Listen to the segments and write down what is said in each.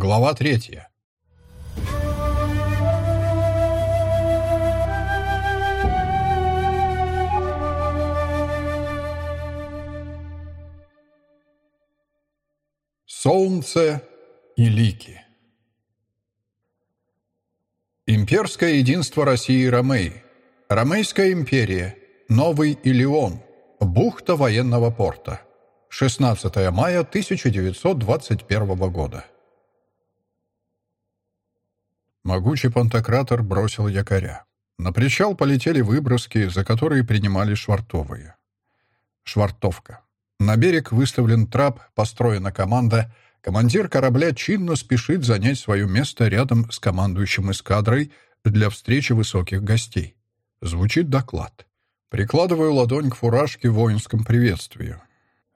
Глава третья. Солнце и лики. Имперское единство России и Ромеи. Ромейская империя. Новый Илион. Бухта военного порта. 16 мая 1921 года. Могучий пантократор бросил якоря. На причал полетели выброски, за которые принимали швартовые. Швартовка. На берег выставлен трап, построена команда. Командир корабля чинно спешит занять свое место рядом с командующим эскадрой для встречи высоких гостей. Звучит доклад. Прикладываю ладонь к фуражке в воинском приветствии.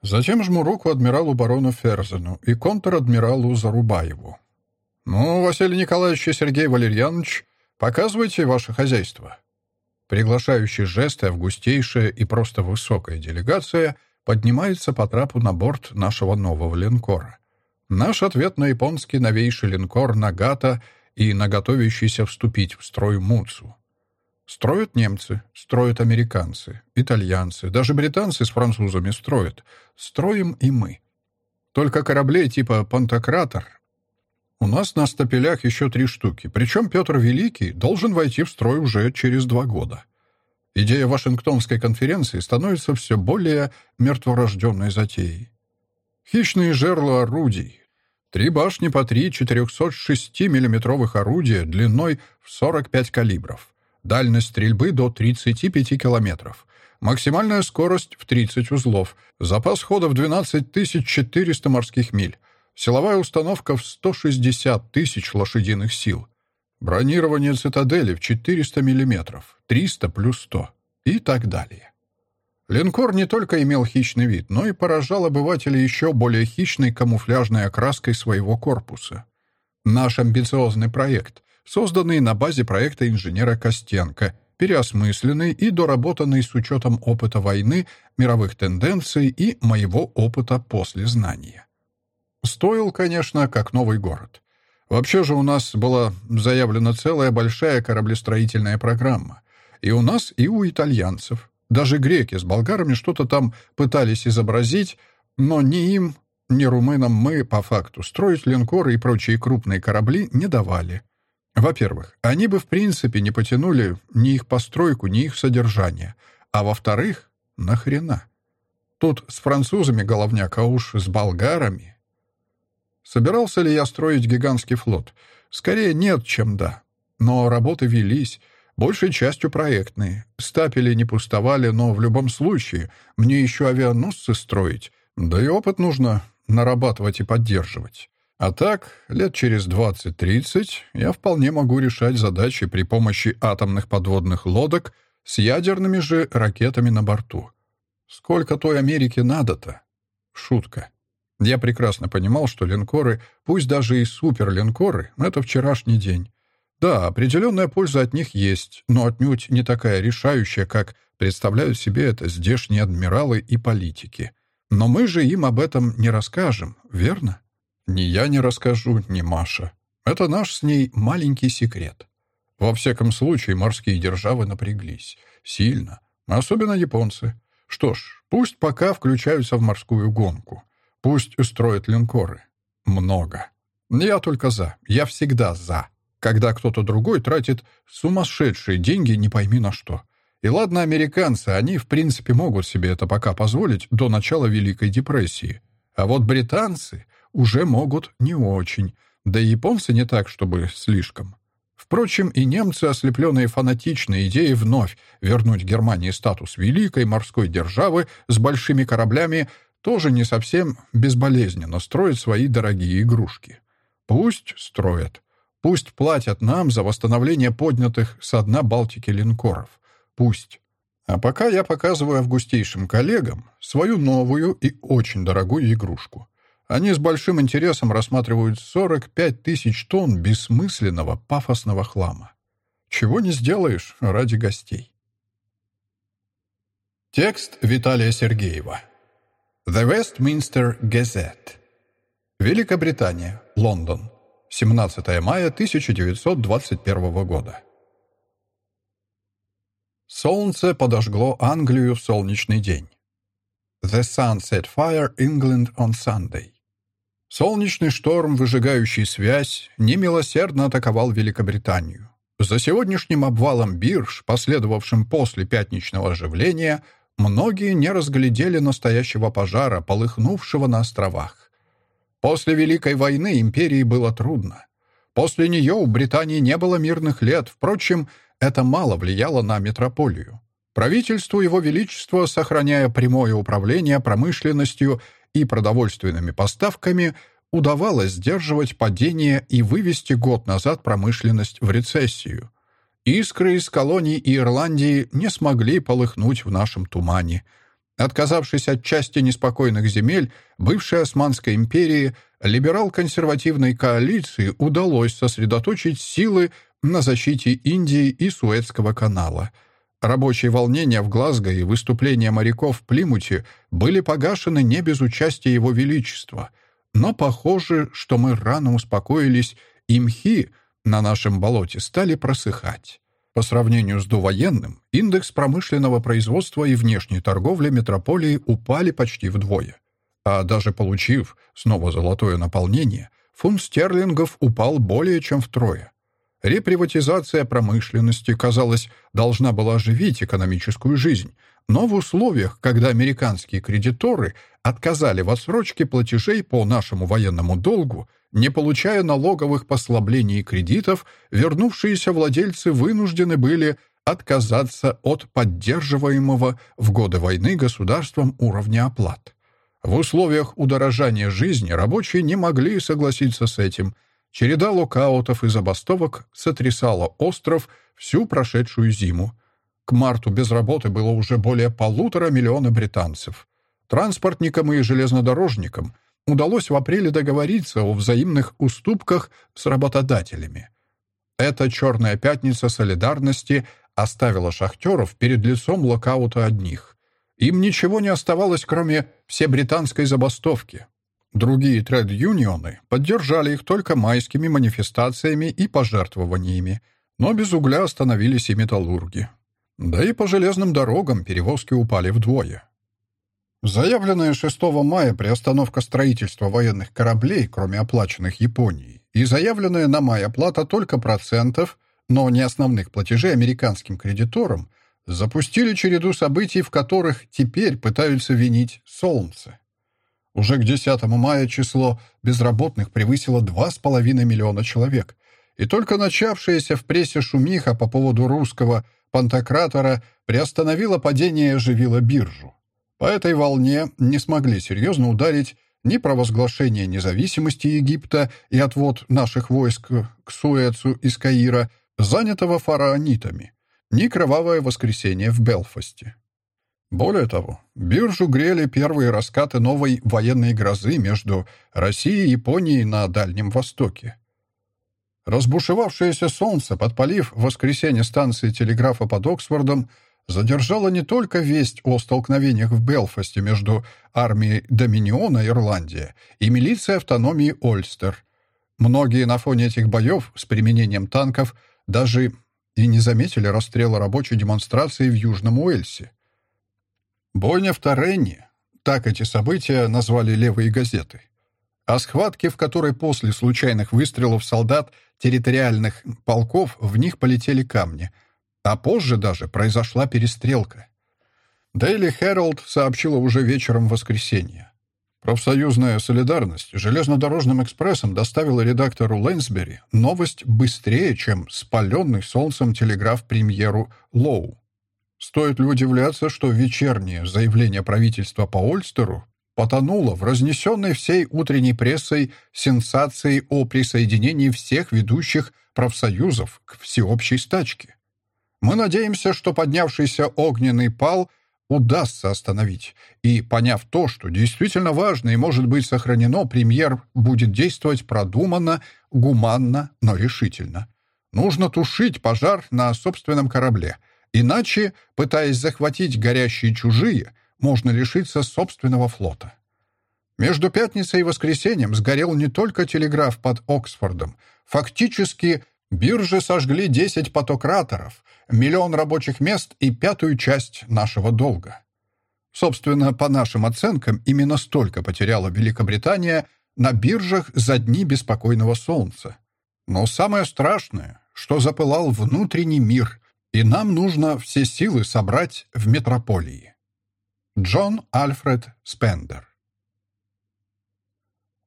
Затем жму руку адмиралу барону Ферзену и контр-адмиралу Зарубаеву. «Ну, Василий Николаевич и Сергей Валерьянович, показывайте ваше хозяйство». Приглашающий жест и августейшая и просто высокая делегация поднимается по трапу на борт нашего нового линкора. Наш ответ на японский новейший линкор «Нагата» и на готовящийся вступить в строй «Муцу». Строят немцы, строят американцы, итальянцы, даже британцы с французами строят. Строим и мы. Только кораблей типа «Пантократор» у нас на стапелях еще три штуки, причем Петр Великий должен войти в строй уже через два года. Идея Вашингтонской конференции становится все более мертворожденной затеей. Хищные жерла орудий. Три башни по три 406 миллиметровых орудия длиной в 45 калибров. Дальность стрельбы до 35 километров. Максимальная скорость в 30 узлов. Запас хода в 12 400 морских миль. Силовая установка в 160 тысяч лошадиных сил. Бронирование цитадели в 400 миллиметров. 300 плюс 100. И так далее. Линкор не только имел хищный вид, но и поражал обывателей еще более хищной камуфляжной окраской своего корпуса. Наш амбициозный проект — созданный на базе проекта инженера Костенко, переосмысленный и доработанный с учетом опыта войны, мировых тенденций и моего опыта после знания. Стоил, конечно, как новый город. Вообще же у нас была заявлена целая большая кораблестроительная программа. И у нас, и у итальянцев. Даже греки с болгарами что-то там пытались изобразить, но ни им, ни румынам мы, по факту, строить линкоры и прочие крупные корабли не давали. Во-первых, они бы в принципе не потянули ни их постройку, ни их содержание. А во-вторых, нахрена? Тут с французами головняк, а уж с болгарами. Собирался ли я строить гигантский флот? Скорее нет, чем да. Но работы велись, большей частью проектные. Стапели не пустовали, но в любом случае мне еще авианосцы строить. Да и опыт нужно нарабатывать и поддерживать. А так, лет через 20-30 я вполне могу решать задачи при помощи атомных подводных лодок с ядерными же ракетами на борту. Сколько той Америке надо-то? Шутка. Я прекрасно понимал, что линкоры, пусть даже и суперлинкоры, это вчерашний день. Да, определенная польза от них есть, но отнюдь не такая решающая, как представляют себе это здешние адмиралы и политики. Но мы же им об этом не расскажем, верно? Ни я не расскажу, ни Маша. Это наш с ней маленький секрет. Во всяком случае, морские державы напряглись. Сильно. Особенно японцы. Что ж, пусть пока включаются в морскую гонку. Пусть устроят линкоры. Много. Я только за. Я всегда за. Когда кто-то другой тратит сумасшедшие деньги не пойми на что. И ладно, американцы, они в принципе могут себе это пока позволить до начала Великой депрессии. А вот британцы, уже могут не очень, да и японцы не так, чтобы слишком. Впрочем, и немцы, ослепленные фанатичной идеей вновь вернуть Германии статус великой морской державы с большими кораблями, тоже не совсем безболезненно строят свои дорогие игрушки. Пусть строят. Пусть платят нам за восстановление поднятых со дна Балтики линкоров. Пусть. А пока я показываю августейшим коллегам свою новую и очень дорогую игрушку. Они с большим интересом рассматривают 45 тысяч тонн бессмысленного пафосного хлама. Чего не сделаешь ради гостей. Текст Виталия Сергеева. The Westminster Gazette. Великобритания, Лондон. 17 мая 1921 года. Солнце подожгло Англию в солнечный день. The sun set fire England on Sunday. Солнечный шторм, выжигающий связь, немилосердно атаковал Великобританию. За сегодняшним обвалом бирж, последовавшим после пятничного оживления, многие не разглядели настоящего пожара, полыхнувшего на островах. После Великой войны империи было трудно. После нее у Британии не было мирных лет, впрочем, это мало влияло на метрополию. Правительству Его Величества, сохраняя прямое управление промышленностью и продовольственными поставками, удавалось сдерживать падение и вывести год назад промышленность в рецессию. Искры из колоний и Ирландии не смогли полыхнуть в нашем тумане. Отказавшись от части неспокойных земель бывшей Османской империи, либерал-консервативной коалиции удалось сосредоточить силы на защите Индии и Суэцкого канала – Рабочие волнения в Глазго и выступления моряков в Плимуте были погашены не без участия Его Величества. Но похоже, что мы рано успокоились, и мхи на нашем болоте стали просыхать. По сравнению с довоенным, индекс промышленного производства и внешней торговли метрополии упали почти вдвое. А даже получив снова золотое наполнение, фунт стерлингов упал более чем втрое. Реприватизация промышленности, казалось, должна была оживить экономическую жизнь, но в условиях, когда американские кредиторы отказали в отсрочке платежей по нашему военному долгу, не получая налоговых послаблений и кредитов, вернувшиеся владельцы вынуждены были отказаться от поддерживаемого в годы войны государством уровня оплат. В условиях удорожания жизни рабочие не могли согласиться с этим – Череда локаутов и забастовок сотрясала остров всю прошедшую зиму. К марту без работы было уже более полутора миллиона британцев. Транспортникам и железнодорожникам удалось в апреле договориться о взаимных уступках с работодателями. Эта «черная пятница солидарности» оставила шахтеров перед лицом локаута одних. Им ничего не оставалось, кроме всебританской забастовки. Другие тред-юнионы поддержали их только майскими манифестациями и пожертвованиями, но без угля остановились и металлурги. Да и по железным дорогам перевозки упали вдвое. Заявленная 6 мая приостановка строительства военных кораблей, кроме оплаченных Японией, и заявленная на май оплата только процентов, но не основных платежей американским кредиторам, запустили череду событий, в которых теперь пытаются винить Солнце. Уже к 10 мая число безработных превысило 2,5 миллиона человек, и только начавшаяся в прессе шумиха по поводу русского пантократора приостановила падение и оживила биржу. По этой волне не смогли серьезно ударить ни провозглашение независимости Египта и отвод наших войск к Суэцу из Каира, занятого фараонитами, ни кровавое воскресенье в Белфасте. Более того, биржу грели первые раскаты новой военной грозы между Россией и Японией на Дальнем Востоке. Разбушевавшееся солнце, подпалив воскресенье станции телеграфа под Оксфордом, задержало не только весть о столкновениях в Белфасте между армией Доминиона Ирландия и милицией автономии Ольстер. Многие на фоне этих боев с применением танков даже и не заметили расстрела рабочей демонстрации в Южном Уэльсе. Бойня в Торренне, так эти события назвали левые газеты. О схватке, в которой после случайных выстрелов солдат территориальных полков в них полетели камни, а позже даже произошла перестрелка. Daily Herald сообщила уже вечером воскресенье. Профсоюзная солидарность железнодорожным экспрессом доставила редактору Лэнсбери новость быстрее, чем спаленный солнцем телеграф премьеру Лоу. Стоит ли удивляться, что вечернее заявление правительства по Ольстеру потонуло в разнесенной всей утренней прессой сенсации о присоединении всех ведущих профсоюзов к всеобщей стачке. Мы надеемся, что поднявшийся огненный пал удастся остановить, и, поняв то, что действительно важно и может быть сохранено, премьер будет действовать продуманно, гуманно, но решительно. Нужно тушить пожар на собственном корабле — Иначе, пытаясь захватить горящие чужие, можно лишиться собственного флота. Между пятницей и воскресеньем сгорел не только телеграф под Оксфордом. Фактически биржи сожгли 10 потократоров, миллион рабочих мест и пятую часть нашего долга. Собственно, по нашим оценкам, именно столько потеряла Великобритания на биржах за дни беспокойного солнца. Но самое страшное, что запылал внутренний мир, и нам нужно все силы собрать в метрополии. Джон Альфред Спендер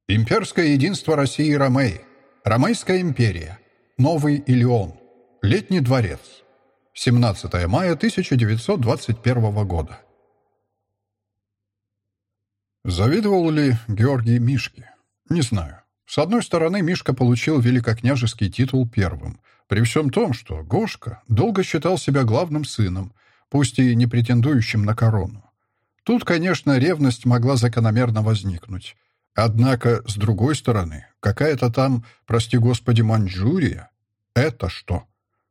Имперское единство России и Ромеи. Ромейская империя. Новый Илион. Летний дворец. 17 мая 1921 года. Завидовал ли Георгий Мишке? Не знаю. С одной стороны, Мишка получил великокняжеский титул первым, при всем том, что Гошка долго считал себя главным сыном, пусть и не претендующим на корону. Тут, конечно, ревность могла закономерно возникнуть. Однако, с другой стороны, какая-то там, прости господи, Маньчжурия — это что?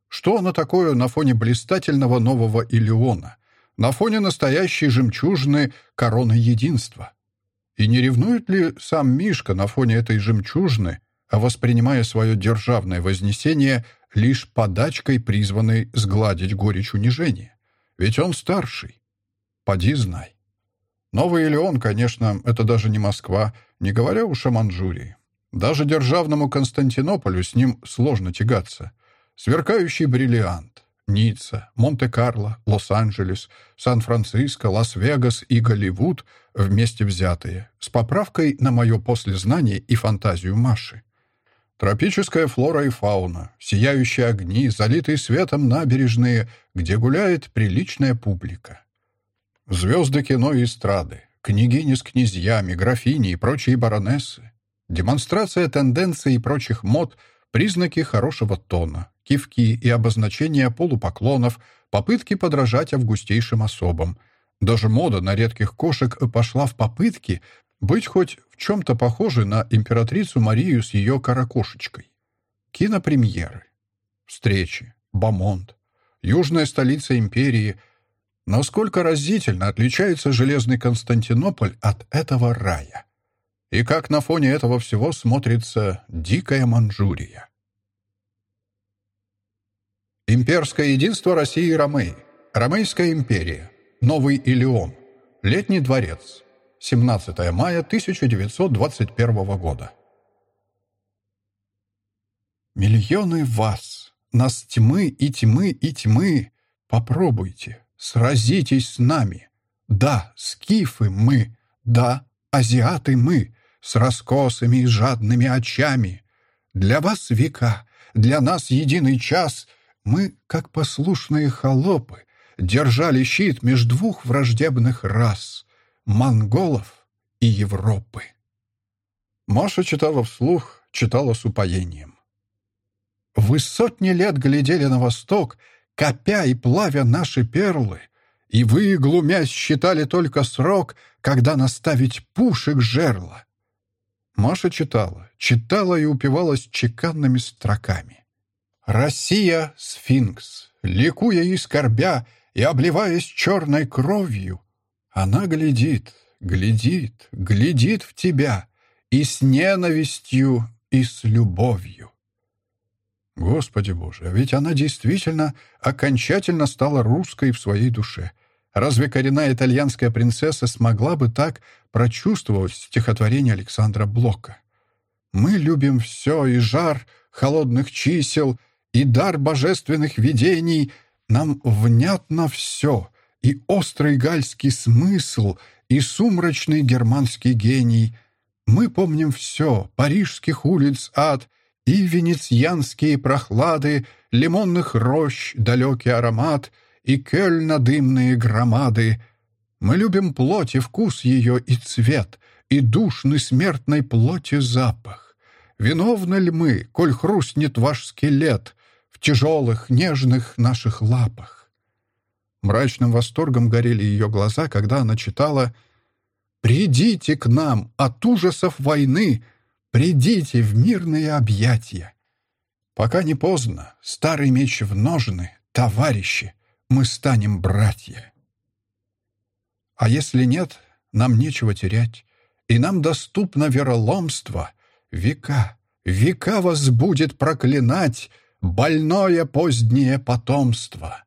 Что она такое на фоне блистательного нового Илеона, на фоне настоящей жемчужины короны единства? И не ревнует ли сам Мишка на фоне этой жемчужины, воспринимая свое державное вознесение лишь подачкой, призванной сгладить горечь унижения? Ведь он старший. Поди знай. Новый Илеон, конечно, это даже не Москва, не говоря уж о Манчжурии. Даже державному Константинополю с ним сложно тягаться. Сверкающий бриллиант. Ницца, Монте-Карло, Лос-Анджелес, Сан-Франциско, Лас-Вегас и Голливуд вместе взятые, с поправкой на мое послезнание и фантазию Маши. Тропическая флора и фауна, сияющие огни, залитые светом набережные, где гуляет приличная публика. Звезды кино и эстрады, княгини с князьями, графини и прочие баронессы. Демонстрация тенденций и прочих мод, признаки хорошего тона, кивки и обозначения полупоклонов, попытки подражать августейшим особам. Даже мода на редких кошек пошла в попытки быть хоть в чем-то похожей на императрицу Марию с ее каракошечкой. Кинопремьеры, встречи, Бамонт, южная столица империи — Насколько разительно отличается Железный Константинополь от этого рая. И как на фоне этого всего смотрится Дикая Манчжурия. Имперское единство России и Ромеи. Ромейская империя. Новый Илеон. Летний дворец. 17 мая 1921 года. Миллионы вас, нас тьмы и тьмы и тьмы, попробуйте, Сразитесь с нами. Да, скифы мы, да, азиаты мы, с раскосыми и жадными очами. Для вас века, для нас единый час. Мы, как послушные холопы, держали щит между двух враждебных рас — монголов и Европы. Маша читала вслух, читала с упоением. Вы сотни лет глядели на восток — копя и плавя наши перлы, и вы, глумясь, считали только срок, когда наставить пушек жерла. Маша читала, читала и упивалась чеканными строками. «Россия — сфинкс, ликуя и скорбя, и обливаясь черной кровью, она глядит, глядит, глядит в тебя и с ненавистью, и с любовью. Господи Боже, а ведь она действительно окончательно стала русской в своей душе. Разве коренная итальянская принцесса смогла бы так прочувствовать стихотворение Александра Блока? «Мы любим все, и жар холодных чисел, и дар божественных видений. Нам внятно все, и острый гальский смысл, и сумрачный германский гений. Мы помним все, парижских улиц ад, и венецианские прохлады, лимонных рощ далекий аромат и кельно-дымные громады. Мы любим плоть и вкус ее и цвет, и душный смертной плоти запах. Виновны ли мы, коль хрустнет ваш скелет в тяжелых, нежных наших лапах? Мрачным восторгом горели ее глаза, когда она читала «Придите к нам от ужасов войны!» Придите в мирные объятия. Пока не поздно, старый меч в ножны, товарищи, мы станем братья. А если нет, нам нечего терять. и нам доступно вероломство. Века, века вас будет проклинать больное позднее потомство».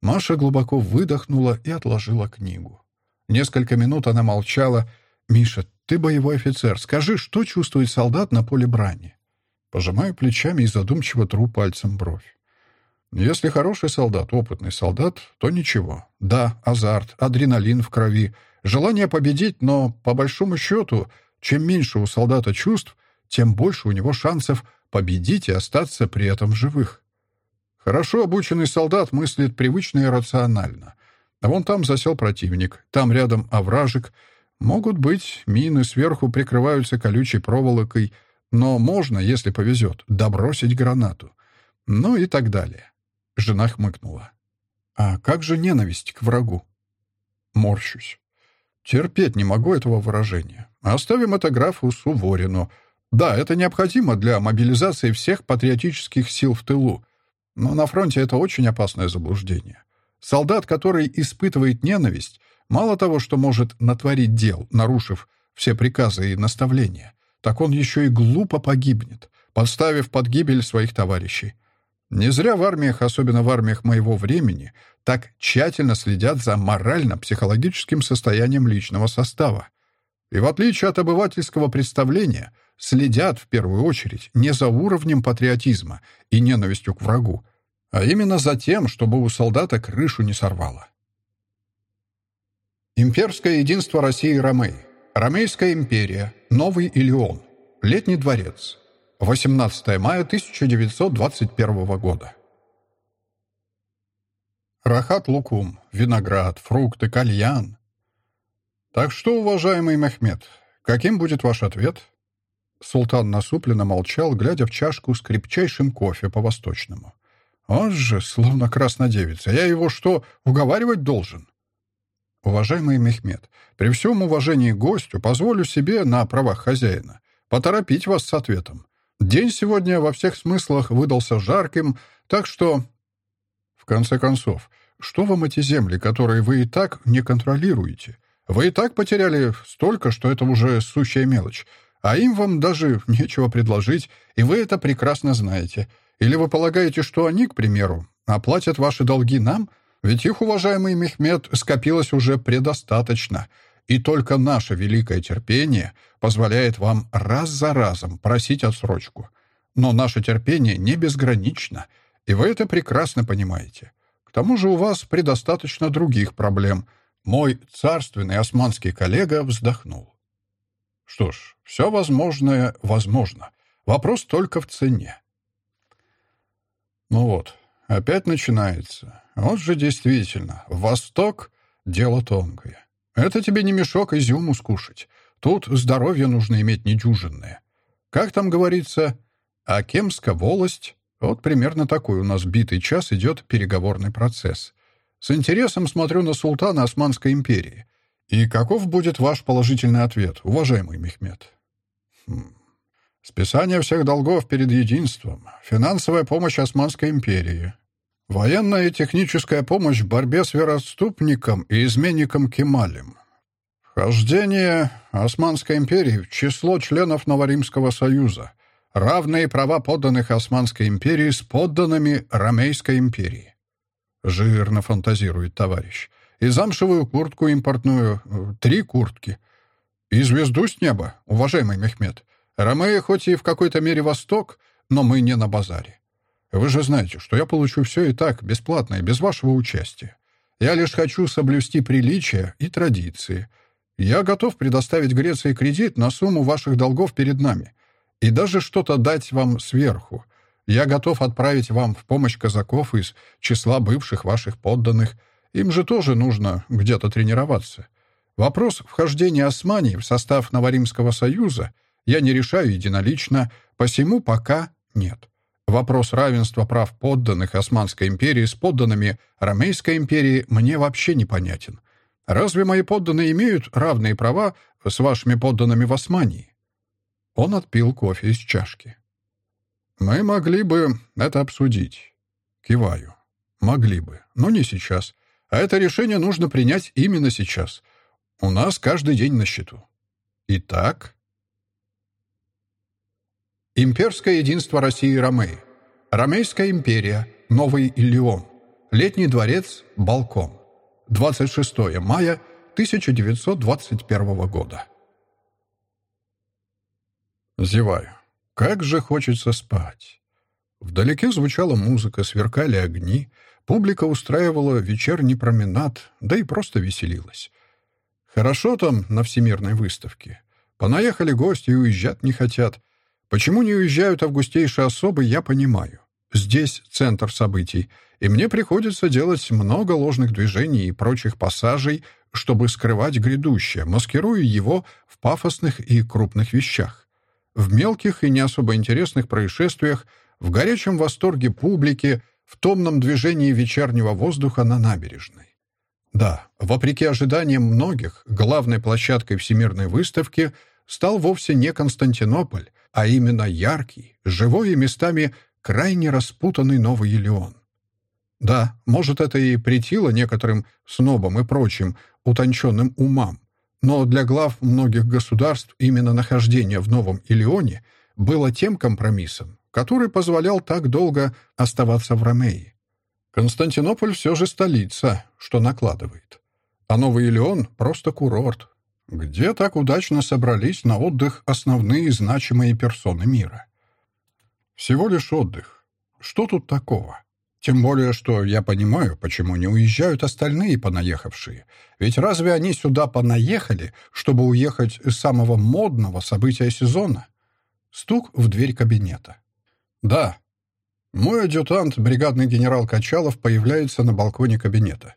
Маша глубоко выдохнула и отложила книгу. Несколько минут она молчала. «Миша, ты боевой офицер. Скажи, что чувствует солдат на поле брани?» Пожимаю плечами и задумчиво тру пальцем бровь. Если хороший солдат, опытный солдат, то ничего. Да, азарт, адреналин в крови, желание победить, но, по большому счету, чем меньше у солдата чувств, тем больше у него шансов победить и остаться при этом живых. Хорошо обученный солдат мыслит привычно и рационально. А вон там засел противник, там рядом овражек. Могут быть, мины сверху прикрываются колючей проволокой, но можно, если повезет, добросить гранату. Ну и так далее. Жена хмыкнула. «А как же ненависть к врагу?» Морщусь. Терпеть не могу этого выражения. Оставим это графу Суворину. Да, это необходимо для мобилизации всех патриотических сил в тылу. Но на фронте это очень опасное заблуждение. Солдат, который испытывает ненависть, мало того, что может натворить дел, нарушив все приказы и наставления, так он еще и глупо погибнет, подставив под гибель своих товарищей. Не зря в армиях, особенно в армиях моего времени, так тщательно следят за морально-психологическим состоянием личного состава. И в отличие от обывательского представления, следят в первую очередь не за уровнем патриотизма и ненавистью к врагу, а именно за тем, чтобы у солдата крышу не сорвало. Имперское единство России и Ромеи. Ромейская империя. Новый Илион. Летний дворец. 18 мая 1921 года. Рахат лукум, виноград, фрукты, кальян. Так что, уважаемый Мехмед, каким будет ваш ответ? Султан насупленно молчал, глядя в чашку с крепчайшим кофе по-восточному. Он же, словно краснодевица, я его что, уговаривать должен? Уважаемый Мехмед, при всем уважении к гостю позволю себе на правах хозяина поторопить вас с ответом. День сегодня во всех смыслах выдался жарким, так что... В конце концов, что вам эти земли, которые вы и так не контролируете? Вы и так потеряли столько, что это уже сущая мелочь. А им вам даже нечего предложить, и вы это прекрасно знаете. Или вы полагаете, что они, к примеру, оплатят ваши долги нам? Ведь их, уважаемый Мехмед, скопилось уже предостаточно — и только наше великое терпение позволяет вам раз за разом просить отсрочку. Но наше терпение не безгранично, и вы это прекрасно понимаете. К тому же у вас предостаточно других проблем. Мой царственный османский коллега вздохнул. Что ж, все возможное возможно. Вопрос только в цене. Ну вот, опять начинается. Вот же действительно, Восток — дело тонкое. Это тебе не мешок изюму скушать. Тут здоровье нужно иметь недюжинное. Как там говорится, а Кемска волость? Вот примерно такой у нас битый час идет переговорный процесс. С интересом смотрю на султана Османской империи. И каков будет ваш положительный ответ, уважаемый Мехмед? Хм. Списание всех долгов перед единством. Финансовая помощь Османской империи. Военная и техническая помощь в борьбе с вероотступником и изменником Кемалем. Вхождение Османской империи в число членов Новоримского союза. Равные права подданных Османской империи с подданными Ромейской империи. Жирно фантазирует товарищ. И замшевую куртку импортную, э, три куртки. И звезду с неба, уважаемый Мехмед. Ромея хоть и в какой-то мере восток, но мы не на базаре. Вы же знаете, что я получу все и так, бесплатно и без вашего участия. Я лишь хочу соблюсти приличия и традиции. Я готов предоставить Греции кредит на сумму ваших долгов перед нами. И даже что-то дать вам сверху. Я готов отправить вам в помощь казаков из числа бывших ваших подданных. Им же тоже нужно где-то тренироваться. Вопрос вхождения Османии в состав Новоримского союза я не решаю единолично, посему пока нет. Вопрос равенства прав подданных Османской империи с подданными Ромейской империи мне вообще непонятен. Разве мои подданные имеют равные права с вашими подданными в Османии?» Он отпил кофе из чашки. «Мы могли бы это обсудить». Киваю. «Могли бы, но не сейчас. А это решение нужно принять именно сейчас. У нас каждый день на счету». Итак... Имперское единство России и Ромеи. Ромейская империя. Новый Иллион. Летний дворец. Балкон. 26 мая 1921 года. Зеваю. Как же хочется спать. Вдалеке звучала музыка, сверкали огни, публика устраивала вечерний променад, да и просто веселилась. Хорошо там на всемирной выставке. Понаехали гости и уезжать не хотят. Почему не уезжают августейшие особы, я понимаю. Здесь центр событий, и мне приходится делать много ложных движений и прочих пассажей, чтобы скрывать грядущее, маскируя его в пафосных и крупных вещах. В мелких и не особо интересных происшествиях, в горячем восторге публики, в томном движении вечернего воздуха на набережной. Да, вопреки ожиданиям многих, главной площадкой Всемирной выставки стал вовсе не Константинополь, а именно яркий, живой и местами крайне распутанный Новый Елеон. Да, может, это и претило некоторым снобам и прочим утонченным умам, но для глав многих государств именно нахождение в Новом Илионе было тем компромиссом, который позволял так долго оставаться в Ромеи. Константинополь все же столица, что накладывает. А Новый Илион — просто курорт, где так удачно собрались на отдых основные значимые персоны мира. Всего лишь отдых. Что тут такого? Тем более, что я понимаю, почему не уезжают остальные понаехавшие. Ведь разве они сюда понаехали, чтобы уехать из самого модного события сезона? Стук в дверь кабинета. Да. Мой адъютант, бригадный генерал Качалов, появляется на балконе кабинета.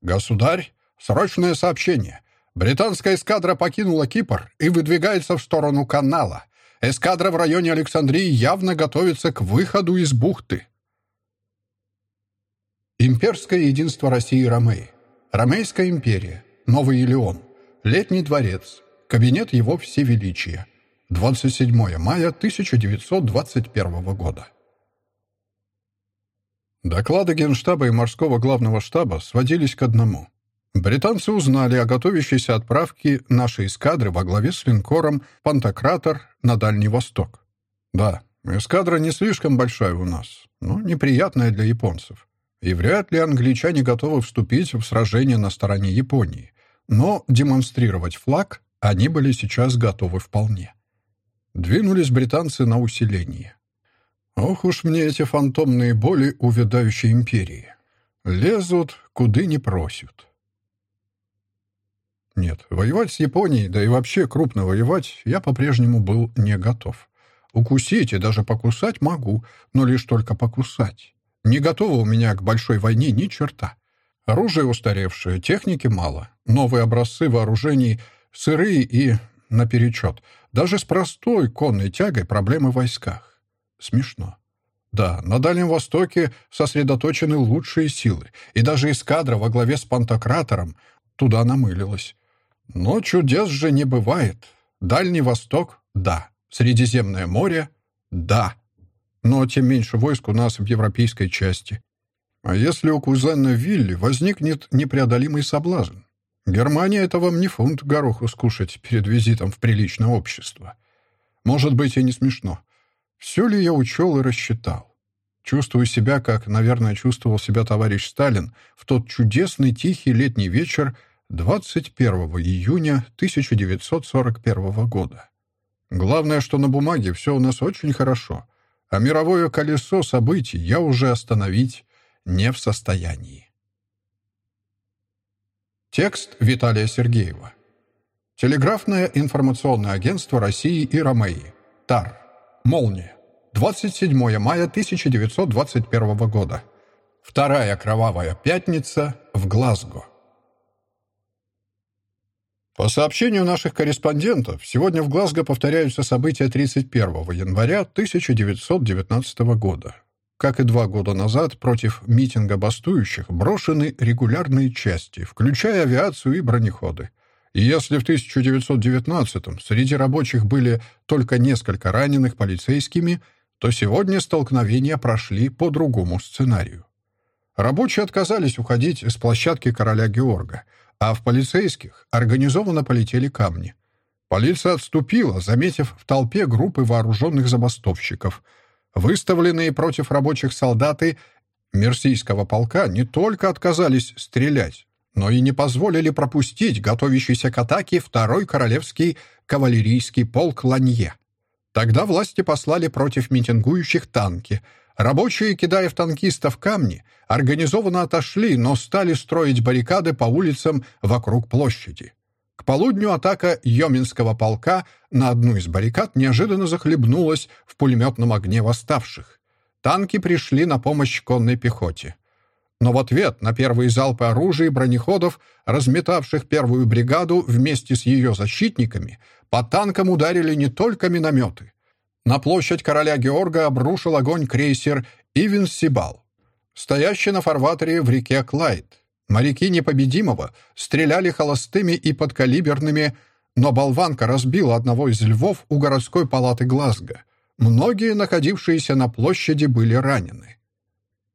«Государь, срочное сообщение. Британская эскадра покинула Кипр и выдвигается в сторону канала. Эскадра в районе Александрии явно готовится к выходу из бухты». Имперское единство России и Ромеи. Ромейская империя. Новый Илеон. Летний дворец. Кабинет его всевеличия. 27 мая 1921 года. Доклады Генштаба и морского главного штаба сводились к одному. Британцы узнали о готовящейся отправке нашей эскадры во главе с линкором «Пантократор» на Дальний Восток. Да, эскадра не слишком большая у нас, но неприятная для японцев и вряд ли англичане готовы вступить в сражение на стороне Японии, но демонстрировать флаг они были сейчас готовы вполне. Двинулись британцы на усиление. Ох уж мне эти фантомные боли увядающей империи. Лезут, куды не просят. Нет, воевать с Японией, да и вообще крупно воевать, я по-прежнему был не готов. Укусить и даже покусать могу, но лишь только покусать. Не готово у меня к большой войне ни черта. Оружие устаревшее, техники мало. Новые образцы вооружений сырые и наперечет. Даже с простой конной тягой проблемы в войсках. Смешно. Да, на Дальнем Востоке сосредоточены лучшие силы, и даже эскадра во главе с Пантократором туда намылилась. Но чудес же не бывает. Дальний Восток — да. Средиземное море — да но тем меньше войск у нас в европейской части. А если у кузена Вилли возникнет непреодолимый соблазн? Германия — это вам не фунт гороху скушать перед визитом в приличное общество. Может быть, и не смешно. Все ли я учел и рассчитал? Чувствую себя, как, наверное, чувствовал себя товарищ Сталин в тот чудесный тихий летний вечер 21 июня 1941 года. Главное, что на бумаге все у нас очень хорошо — а мировое колесо событий я уже остановить не в состоянии. Текст Виталия Сергеева. Телеграфное информационное агентство России и Ромеи. ТАР. Молния. 27 мая 1921 года. Вторая кровавая пятница в Глазго. По сообщению наших корреспондентов, сегодня в Глазго повторяются события 31 января 1919 года. Как и два года назад, против митинга бастующих брошены регулярные части, включая авиацию и бронеходы. И если в 1919-м среди рабочих были только несколько раненых полицейскими, то сегодня столкновения прошли по другому сценарию. Рабочие отказались уходить с площадки короля Георга — а в полицейских организованно полетели камни. Полиция отступила, заметив в толпе группы вооруженных забастовщиков. Выставленные против рабочих солдаты Мерсийского полка не только отказались стрелять, но и не позволили пропустить готовящийся к атаке второй королевский кавалерийский полк Ланье. Тогда власти послали против митингующих танки. Рабочие, кидая в танкистов камни, организованно отошли, но стали строить баррикады по улицам вокруг площади. К полудню атака Йоминского полка на одну из баррикад неожиданно захлебнулась в пулеметном огне восставших. Танки пришли на помощь конной пехоте. Но в ответ на первые залпы оружия и бронеходов, разметавших первую бригаду вместе с ее защитниками, по танкам ударили не только минометы. На площадь короля Георга обрушил огонь крейсер «Ивенсибал», стоящий на фарватере в реке Клайд. Моряки непобедимого стреляли холостыми и подкалиберными, но болванка разбила одного из львов у городской палаты Глазго. Многие, находившиеся на площади, были ранены.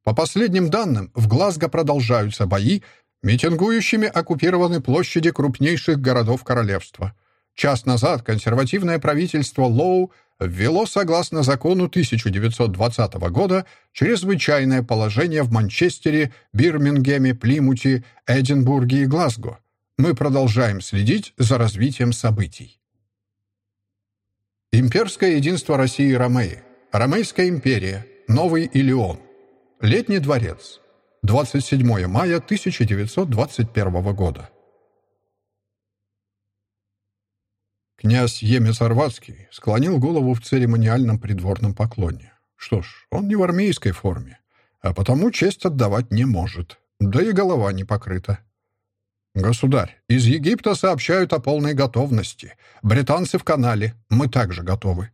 По последним данным, в Глазго продолжаются бои, митингующими оккупированы площади крупнейших городов королевства. Час назад консервативное правительство Лоу ввело, согласно закону 1920 года, чрезвычайное положение в Манчестере, Бирмингеме, Плимуте, Эдинбурге и Глазго. Мы продолжаем следить за развитием событий. Имперское единство России и Ромеи. Ромейская империя. Новый Илеон. Летний дворец. 27 мая 1921 года. Князь Емец Орватский склонил голову в церемониальном придворном поклоне. Что ж, он не в армейской форме, а потому честь отдавать не может, да и голова не покрыта. «Государь, из Египта сообщают о полной готовности. Британцы в канале. Мы также готовы».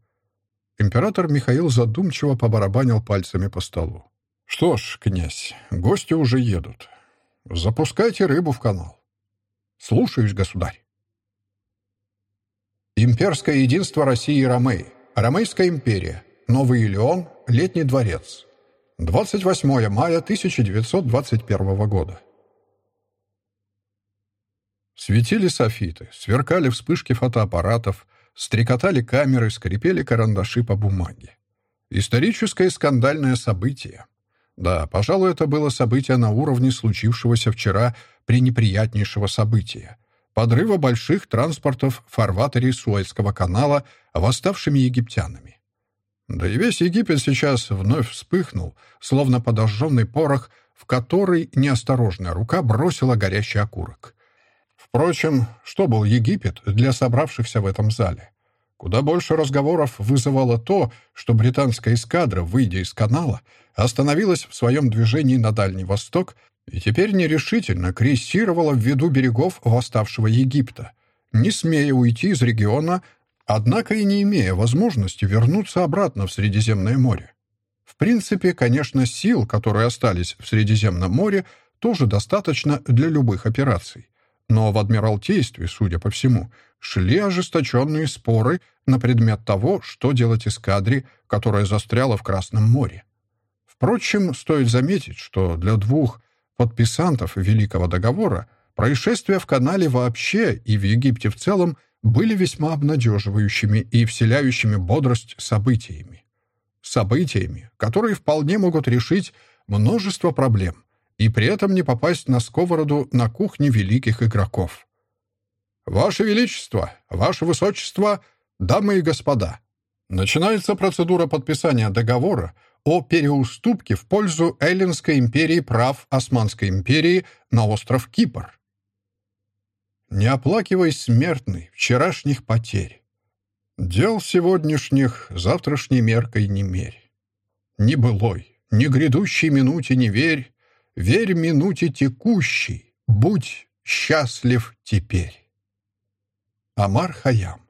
Император Михаил задумчиво побарабанил пальцами по столу. «Что ж, князь, гости уже едут. Запускайте рыбу в канал». «Слушаюсь, государь». Имперское единство России и Ромеи. Ромейская империя. Новый Илеон. Летний дворец. 28 мая 1921 года. Светили софиты, сверкали вспышки фотоаппаратов, стрекотали камеры, скрипели карандаши по бумаге. Историческое скандальное событие. Да, пожалуй, это было событие на уровне случившегося вчера пренеприятнейшего события — подрыва больших транспортов в фарватере Суэцкого канала восставшими египтянами. Да и весь Египет сейчас вновь вспыхнул, словно подожженный порох, в который неосторожная рука бросила горящий окурок. Впрочем, что был Египет для собравшихся в этом зале? Куда больше разговоров вызывало то, что британская эскадра, выйдя из канала, остановилась в своем движении на Дальний Восток и теперь нерешительно крейсировала в виду берегов восставшего Египта, не смея уйти из региона, однако и не имея возможности вернуться обратно в Средиземное море. В принципе, конечно, сил, которые остались в Средиземном море, тоже достаточно для любых операций. Но в Адмиралтействе, судя по всему, шли ожесточенные споры на предмет того, что делать эскадре, которая застряла в Красном море. Впрочем, стоит заметить, что для двух подписантов Великого договора, происшествия в канале вообще и в Египте в целом были весьма обнадеживающими и вселяющими бодрость событиями. Событиями, которые вполне могут решить множество проблем и при этом не попасть на сковороду на кухне великих игроков. «Ваше Величество! Ваше Высочество! Дамы и господа!» Начинается процедура подписания договора о переуступке в пользу Эллинской империи прав Османской империи на остров Кипр. Не оплакивай смертный вчерашних потерь. Дел сегодняшних завтрашней меркой не мерь. Ни былой, ни грядущей минуте не верь, верь минуте текущей, будь счастлив теперь. Амар Хаям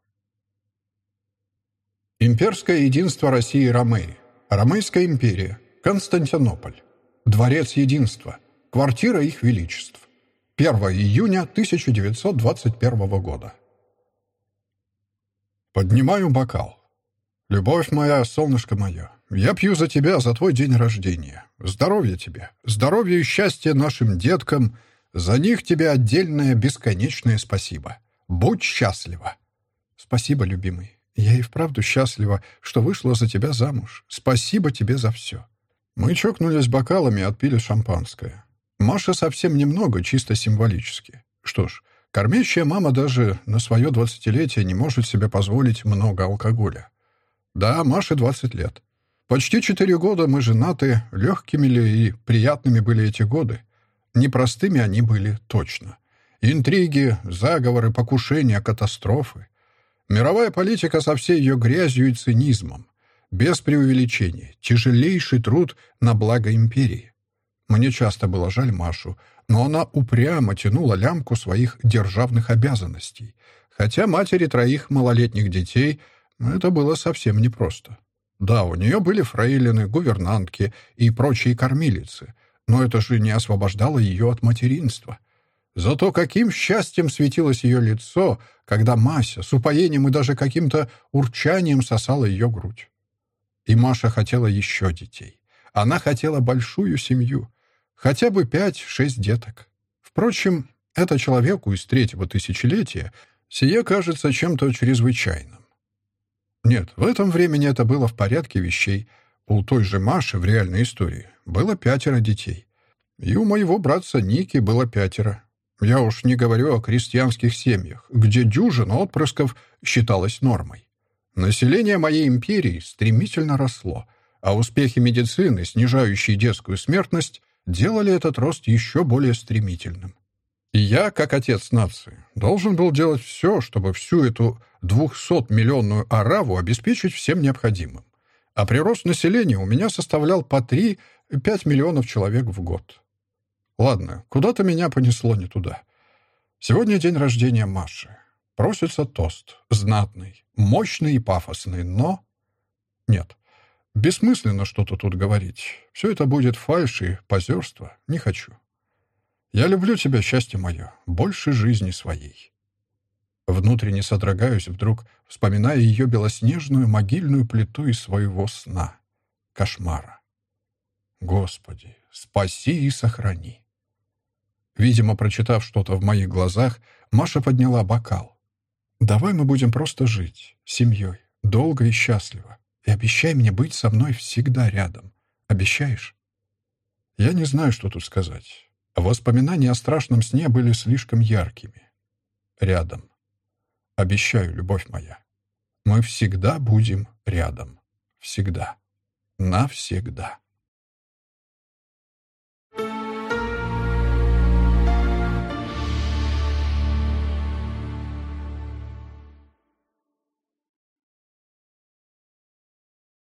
Имперское единство России и Ромеи Ромейская империя. Константинополь. Дворец Единства. Квартира их величеств. 1 июня 1921 года. Поднимаю бокал. Любовь моя, солнышко мое, я пью за тебя, за твой день рождения. Здоровья тебе, здоровья и счастья нашим деткам. За них тебе отдельное бесконечное спасибо. Будь счастлива. Спасибо, любимый. Я и вправду счастлива, что вышла за тебя замуж. Спасибо тебе за все. Мы чокнулись бокалами и отпили шампанское. Маша совсем немного, чисто символически. Что ж, кормящая мама даже на свое двадцатилетие не может себе позволить много алкоголя. Да, Маше 20 лет. Почти четыре года мы женаты, легкими ли и приятными были эти годы. Непростыми они были точно. Интриги, заговоры, покушения, катастрофы. Мировая политика со всей ее грязью и цинизмом. Без преувеличения. Тяжелейший труд на благо империи. Мне часто было жаль Машу, но она упрямо тянула лямку своих державных обязанностей. Хотя матери троих малолетних детей это было совсем непросто. Да, у нее были фрейлины, гувернантки и прочие кормилицы, но это же не освобождало ее от материнства. Зато каким счастьем светилось ее лицо, когда Мася с упоением и даже каким-то урчанием сосала ее грудь. И Маша хотела еще детей. Она хотела большую семью. Хотя бы пять-шесть деток. Впрочем, это человеку из третьего тысячелетия сие кажется чем-то чрезвычайным. Нет, в этом времени это было в порядке вещей. У той же Маши в реальной истории было пятеро детей. И у моего братца Ники было пятеро. Я уж не говорю о крестьянских семьях, где дюжина отпрысков считалась нормой. Население моей империи стремительно росло, а успехи медицины, снижающие детскую смертность, делали этот рост еще более стремительным. И я, как отец нации, должен был делать все, чтобы всю эту 200-миллионную араву обеспечить всем необходимым. А прирост населения у меня составлял по 3-5 миллионов человек в год. Ладно, куда-то меня понесло не туда. Сегодня день рождения Маши. Просится тост. Знатный, мощный и пафосный, но... Нет, бессмысленно что-то тут говорить. Все это будет фальшь и позерство. Не хочу. Я люблю тебя, счастье мое, больше жизни своей. Внутренне содрогаюсь вдруг, вспоминая ее белоснежную могильную плиту из своего сна. Кошмара. Господи, спаси и сохрани. Видимо, прочитав что-то в моих глазах, Маша подняла бокал. Давай мы будем просто жить, семьей, долго и счастливо. И обещай мне быть со мной всегда рядом. Обещаешь? Я не знаю, что тут сказать. Воспоминания о страшном сне были слишком яркими. Рядом. Обещаю, любовь моя. Мы всегда будем рядом. Всегда. Навсегда.